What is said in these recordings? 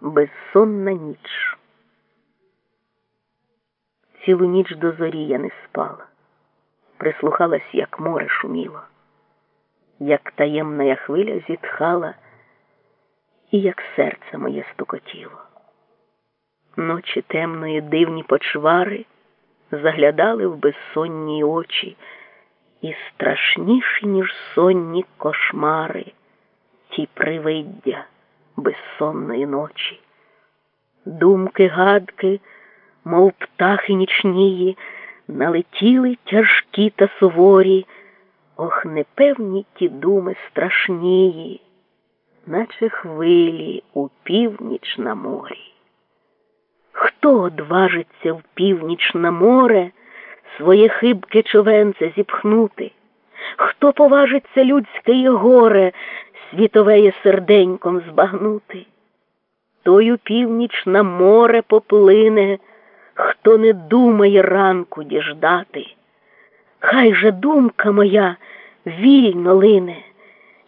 Безсонна ніч. Цілу ніч до зорі я не спала, прислухалась, як море шуміло, як таємна хвиля зітхала, і як серце моє стукотіло. Ночі темної дивні почвари заглядали в безсонні очі, і страшніші, ніж сонні кошмари, ті привиддя безсонної ночі. Думки, гадки, мов птахи нічнії, налетіли тяжкі та суворі, ох, непевні ті думи страшнії, наче хвилі у північ на морі. Хто одважиться в північ на море своє хибке човенце зіпхнути? Хто поважиться людське горе світовеє серденьком збагнути? Тою північ на море поплине, хто не думає ранку діждати. Хай же думка моя вільно лине,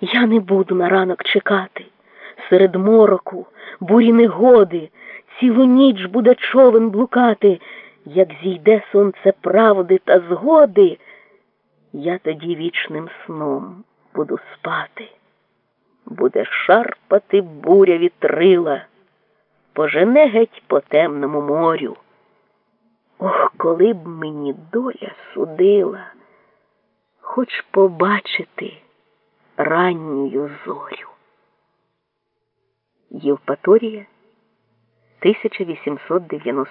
я не буду на ранок чекати. Серед мороку, бурі негоди, цілу ніч буде човен блукати, як зійде сонце правди та згоди, я тоді вічним сном буду спати. Буде шарпати буря вітрила, пожене геть по темному морю. Ох, коли б мені доля судила, хоч побачити ранню зорю. Євпаторія 1891